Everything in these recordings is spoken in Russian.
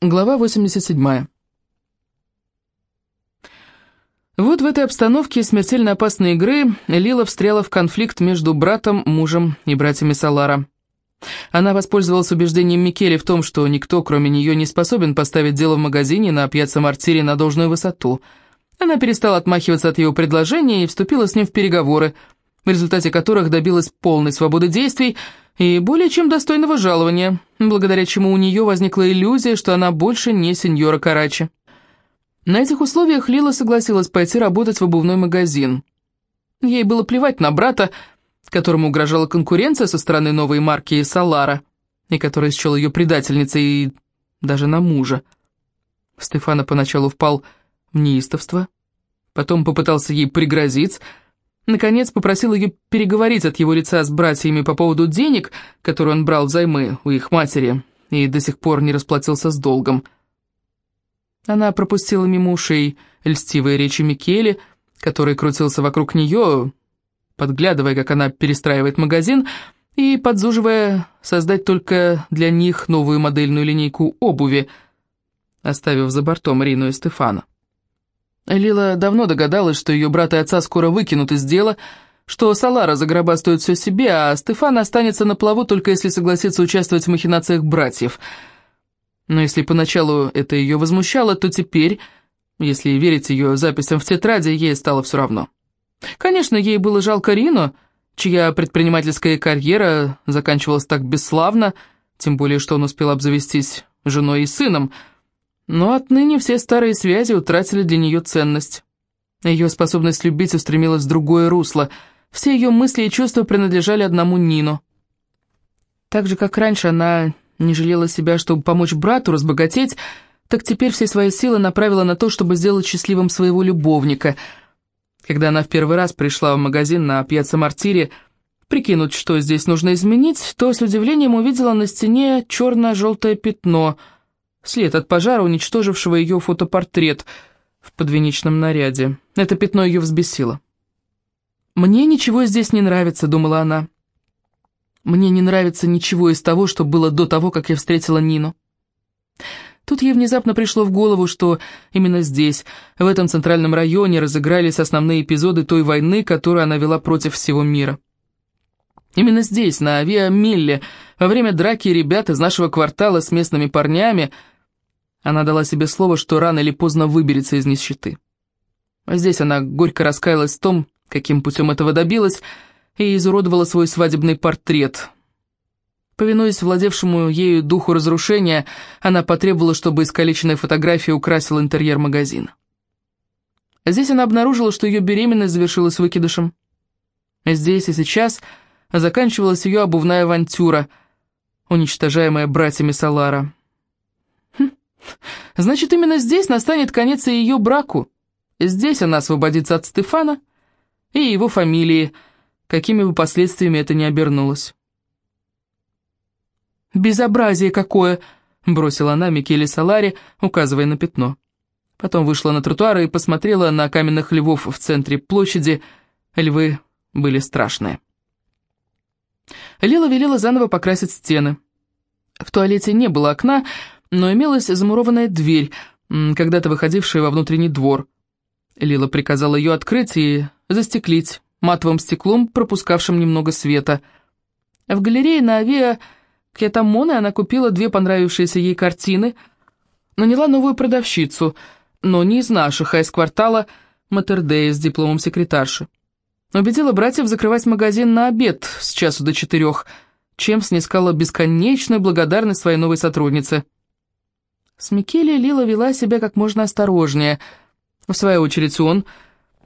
Глава 87. Вот в этой обстановке смертельно опасной игры Лила встряла в конфликт между братом, мужем и братьями Салара. Она воспользовалась убеждением Микеле в том, что никто, кроме нее, не способен поставить дело в магазине на пьяцца Мартире на должную высоту. Она перестала отмахиваться от его предложения и вступила с ним в переговоры, в результате которых добилась полной свободы действий и более чем достойного жалования, благодаря чему у нее возникла иллюзия, что она больше не сеньора Карачи. На этих условиях Лила согласилась пойти работать в обувной магазин. Ей было плевать на брата, которому угрожала конкуренция со стороны новой марки Салара, и который счел ее предательницей, и даже на мужа. Стефана поначалу впал в неистовство, потом попытался ей пригрозить, Наконец попросил ее переговорить от его лица с братьями по поводу денег, которые он брал взаймы у их матери, и до сих пор не расплатился с долгом. Она пропустила мимо ушей льстивые речи Микеле, который крутился вокруг нее, подглядывая, как она перестраивает магазин, и подзуживая создать только для них новую модельную линейку обуви, оставив за бортом Рину и Стефана. Лила давно догадалась, что ее брат и отца скоро выкинут из дела, что Салара загробастает все себе, а Стефан останется на плаву, только если согласится участвовать в махинациях братьев. Но если поначалу это ее возмущало, то теперь, если верить ее записям в тетради, ей стало все равно. Конечно, ей было жалко Рину, чья предпринимательская карьера заканчивалась так бесславно, тем более что он успел обзавестись женой и сыном – но отныне все старые связи утратили для нее ценность. Ее способность любить устремилась в другое русло. Все ее мысли и чувства принадлежали одному Нину. Так же, как раньше она не жалела себя, чтобы помочь брату разбогатеть, так теперь все свои силы направила на то, чтобы сделать счастливым своего любовника. Когда она в первый раз пришла в магазин на пьяцца Мартире, прикинуть, что здесь нужно изменить, то с удивлением увидела на стене черно-желтое пятно — След от пожара, уничтожившего ее фотопортрет в подвенечном наряде. Это пятно ее взбесило. «Мне ничего здесь не нравится», — думала она. «Мне не нравится ничего из того, что было до того, как я встретила Нину». Тут ей внезапно пришло в голову, что именно здесь, в этом центральном районе, разыгрались основные эпизоды той войны, которую она вела против всего мира. Именно здесь, на Авиа-Милле, во время драки ребят из нашего квартала с местными парнями, она дала себе слово, что рано или поздно выберется из нищеты. А здесь она горько раскаялась в том, каким путем этого добилась, и изуродовала свой свадебный портрет. Повинуясь владевшему ею духу разрушения, она потребовала, чтобы искалеченная фотография украсила интерьер магазина. Здесь она обнаружила, что ее беременность завершилась выкидышем. Здесь и сейчас заканчивалась ее обувная авантюра, уничтожаемая братьями Салара. Значит, именно здесь настанет конец и ее браку. Здесь она освободится от Стефана и его фамилии, какими бы последствиями это ни обернулось. «Безобразие какое!» — бросила она Микеле Салари, указывая на пятно. Потом вышла на тротуар и посмотрела на каменных львов в центре площади. Львы были страшные. Лила велела заново покрасить стены. В туалете не было окна, но имелась замурованная дверь, когда-то выходившая во внутренний двор. Лила приказала ее открыть и застеклить матовым стеклом, пропускавшим немного света. В галерее на авиа Кьятамоне она купила две понравившиеся ей картины, наняла новую продавщицу, но не из наших, а из квартала Матердея с дипломом секретарши. Убедила братьев закрывать магазин на обед с часу до четырех, чем снискала бесконечную благодарность своей новой сотруднице – с Микеле Лила вела себя как можно осторожнее. В свою очередь он,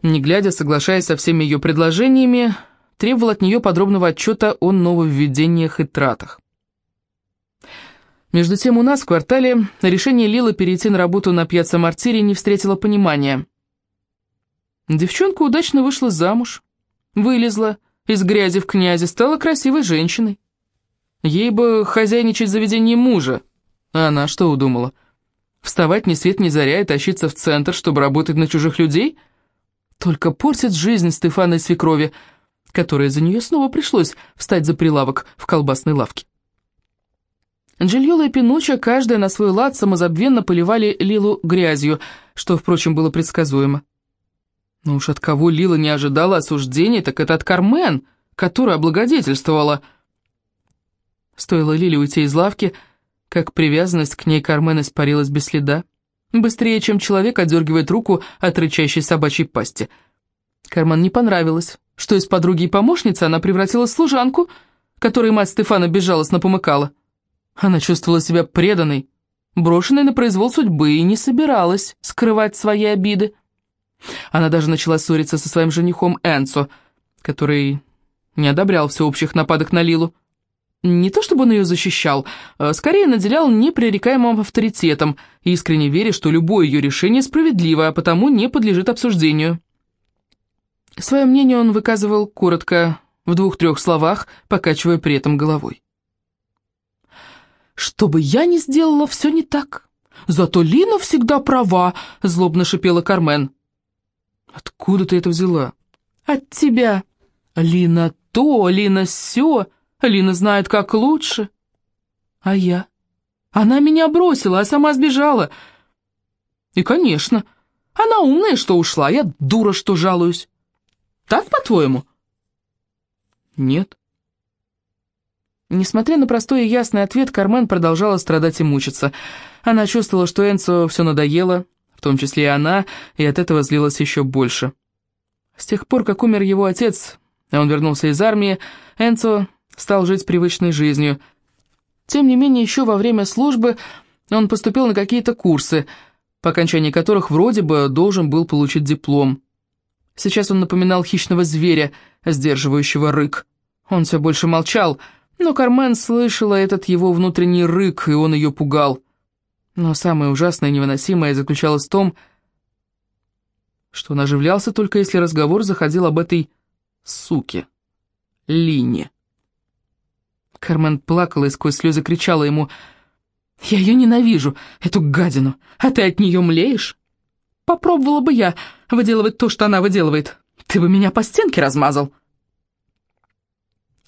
не глядя, соглашаясь со всеми ее предложениями, требовал от нее подробного отчета о нововведениях и тратах. Между тем у нас в квартале решение Лилы перейти на работу на пьяцца Мартири не встретило понимания. Девчонка удачно вышла замуж, вылезла из грязи в князи, стала красивой женщиной. Ей бы хозяйничать заведение мужа, а она что удумала? Вставать ни свет ни заря и тащиться в центр, чтобы работать на чужих людей? Только портит жизнь Стефана и свекрови, которая за нее снова пришлось встать за прилавок в колбасной лавке. Джильола и Пинуча, каждая на свой лад, самозабвенно поливали Лилу грязью, что, впрочем, было предсказуемо. Но уж от кого Лила не ожидала осуждения, так это от Кармен, которая облагодетельствовала. Стоило Лиле уйти из лавки, как привязанность к ней Кармен испарилась без следа. Быстрее, чем человек отдергивает руку от рычащей собачьей пасти. Кармен не понравилось, что из подруги и помощницы она превратилась в служанку, которой мать Стефана безжалостно помыкала. Она чувствовала себя преданной, брошенной на произвол судьбы и не собиралась скрывать свои обиды. Она даже начала ссориться со своим женихом Энцо, который не одобрял всеобщих нападок на Лилу. Не то чтобы он ее защищал, а скорее наделял непререкаемым авторитетом, искренне веря, что любое ее решение справедливо, а потому не подлежит обсуждению. Свое мнение он выказывал коротко, в двух-трех словах, покачивая при этом головой. «Что бы я ни сделала, все не так. Зато Лина всегда права», — злобно шипела Кармен. «Откуда ты это взяла?» «От тебя. Лина то, Лина сё, Лина знает, как лучше». «А я?» «Она меня бросила, а сама сбежала». «И, конечно, она умная, что ушла, я дура, что жалуюсь. Так, по-твоему?» «Нет». Несмотря на простой и ясный ответ, Кармен продолжала страдать и мучиться. Она чувствовала, что Энцо все надоело, том числе и она, и от этого злилась еще больше. С тех пор, как умер его отец, а он вернулся из армии, Энцо стал жить привычной жизнью. Тем не менее, еще во время службы он поступил на какие-то курсы, по окончании которых вроде бы должен был получить диплом. Сейчас он напоминал хищного зверя, сдерживающего рык. Он все больше молчал, но Кармен слышала этот его внутренний рык, и он ее пугал. Но самое ужасное и невыносимое заключалось в том, что он оживлялся только если разговор заходил об этой суке, Лине. Кармен плакала и сквозь слезы кричала ему, «Я ее ненавижу, эту гадину, а ты от нее млеешь? Попробовала бы я выделывать то, что она выделывает. Ты бы меня по стенке размазал».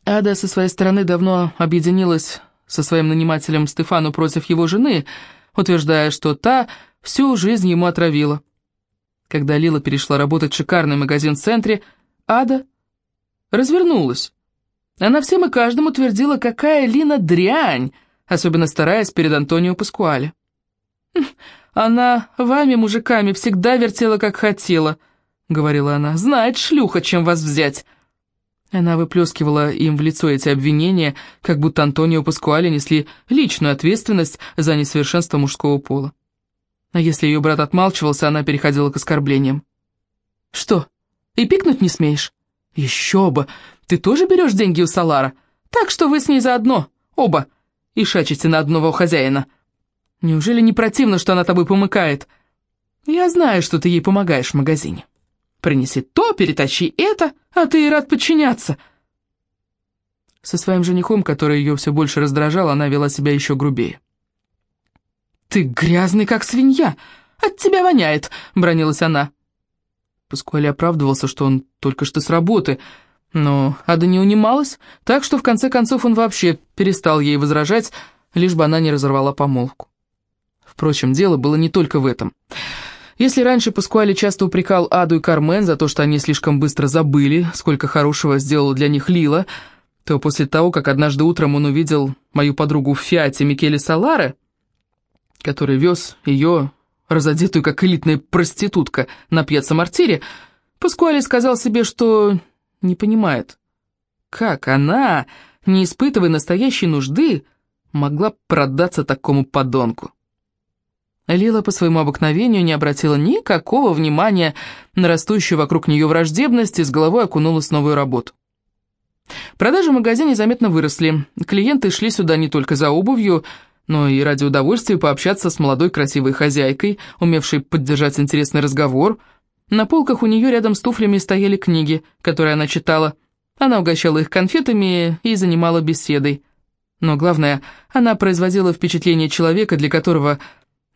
Ада со своей стороны давно объединилась со своим нанимателем Стефану против его жены, утверждая, что та всю жизнь ему отравила. Когда Лила перешла работать в шикарный магазин в центре, Ада развернулась. Она всем и каждому твердила, какая Лина дрянь, особенно стараясь перед Антонио Паскуале. «Хм, «Она вами, мужиками, всегда вертела, как хотела», — говорила она. «Знает шлюха, чем вас взять». Она выплескивала им в лицо эти обвинения, как будто Антонио Паскуале несли личную ответственность за несовершенство мужского пола. А если ее брат отмалчивался, она переходила к оскорблениям. «Что, и пикнуть не смеешь?» «Еще бы! Ты тоже берешь деньги у Салара? Так что вы с ней заодно, оба, и шачите на одного хозяина. Неужели не противно, что она тобой помыкает? Я знаю, что ты ей помогаешь в магазине». Принеси то, перетащи это, а ты и рад подчиняться». Со своим женихом, который ее все больше раздражал, она вела себя еще грубее. «Ты грязный, как свинья! От тебя воняет!» — бронилась она. Паскуале оправдывался, что он только что с работы, но Ада не унималась, так что в конце концов он вообще перестал ей возражать, лишь бы она не разорвала помолвку. Впрочем, дело было не только в этом. Если раньше Паскуали часто упрекал Аду и Кармен за то, что они слишком быстро забыли, сколько хорошего сделала для них Лила, то после того, как однажды утром он увидел мою подругу в Фиате Микеле Саларе, который вез ее, разодетую как элитная проститутка, на пьяцца-мартире, Паскуали сказал себе, что не понимает, как она, не испытывая настоящей нужды, могла продаться такому подонку. Лила по своему обыкновению не обратила никакого внимания на растущую вокруг нее враждебность и с головой окунулась в новую работу. Продажи в магазине заметно выросли. Клиенты шли сюда не только за обувью, но и ради удовольствия пообщаться с молодой красивой хозяйкой, умевшей поддержать интересный разговор. На полках у нее рядом с туфлями стояли книги, которые она читала. Она угощала их конфетами и занимала беседой. Но главное, она производила впечатление человека, для которого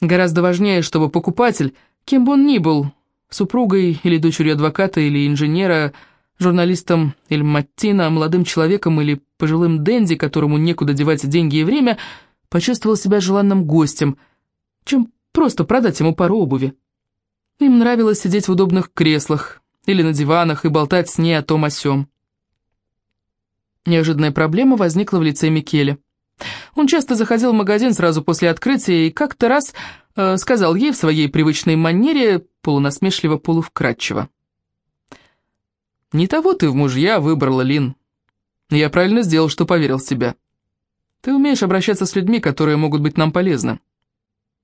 Гораздо важнее, чтобы покупатель, кем бы он ни был, супругой или дочерью адвоката или инженера, журналистом или маттина, молодым человеком или пожилым денди, которому некуда девать деньги и время, почувствовал себя желанным гостем, чем просто продать ему пару обуви. Им нравилось сидеть в удобных креслах или на диванах и болтать с ней о том о сём. Неожиданная проблема возникла в лице Микеле. Он часто заходил в магазин сразу после открытия и как-то раз э, сказал ей в своей привычной манере, полунасмешливо-полувкратчиво. «Не того ты в мужья выбрала, Лин. Я правильно сделал, что поверил в тебя. Ты умеешь обращаться с людьми, которые могут быть нам полезны.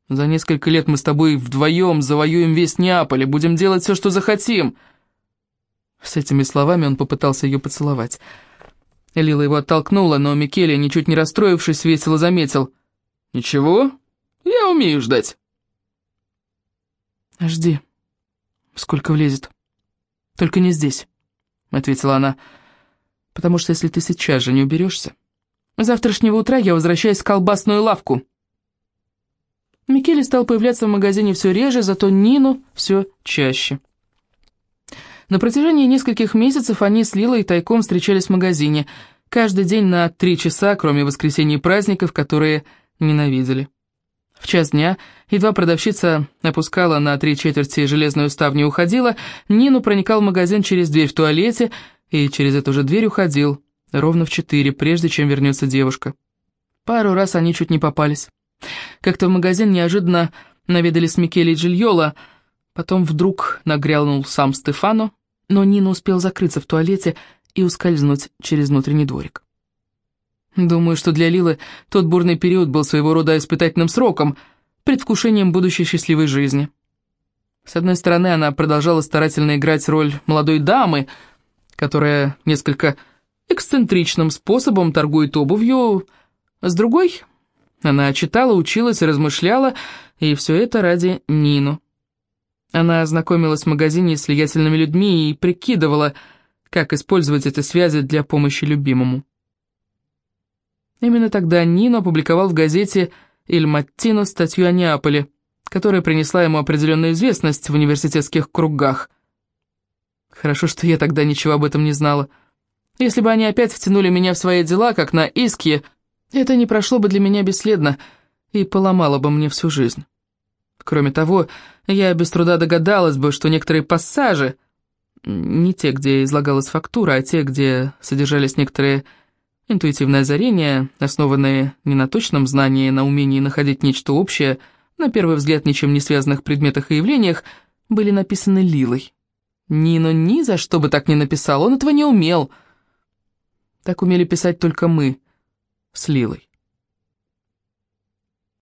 За несколько лет мы с тобой вдвоем завоюем весь Неаполь и будем делать все, что захотим». С этими словами он попытался ее поцеловать. Лила его оттолкнула, но Микеле, ничуть не расстроившись, весело заметил. «Ничего, я умею ждать». «Жди, сколько влезет. Только не здесь», — ответила она, «потому что если ты сейчас же не уберешься, завтрашнего утра я возвращаюсь в колбасную лавку». Микеле стал появляться в магазине все реже, зато Нину все чаще. На протяжении нескольких месяцев они с Лилой тайком встречались в магазине, каждый день на три часа, кроме воскресений и праздников, которые ненавидели. В час дня, едва продавщица опускала на три четверти железную ставню и уходила, Нину проникал в магазин через дверь в туалете и через эту же дверь уходил, ровно в четыре, прежде чем вернется девушка. Пару раз они чуть не попались. Как-то в магазин неожиданно наведались Микеле и Джильола, Потом вдруг нагрянул сам Стефано, но Нина успел закрыться в туалете и ускользнуть через внутренний дворик. Думаю, что для Лилы тот бурный период был своего рода испытательным сроком, предвкушением будущей счастливой жизни. С одной стороны, она продолжала старательно играть роль молодой дамы, которая несколько эксцентричным способом торгует обувью, с другой, она читала, училась размышляла, и все это ради Нину. Она ознакомилась в магазине с влиятельными людьми и прикидывала, как использовать эти связи для помощи любимому. Именно тогда Нино опубликовал в газете «Иль Маттино» статью о Неаполе, которая принесла ему определенную известность в университетских кругах. Хорошо, что я тогда ничего об этом не знала. Если бы они опять втянули меня в свои дела, как на Иске, это не прошло бы для меня бесследно и поломало бы мне всю жизнь. Кроме того, я без труда догадалась бы, что некоторые пассажи, не те, где излагалась фактура, а те, где содержались некоторые интуитивные озарения, основанные не на точном знании, на умении находить нечто общее, на первый взгляд ничем не связанных предметах и явлениях, были написаны Лилой. Нино ни за что бы так не написал, он этого не умел. Так умели писать только мы с Лилой.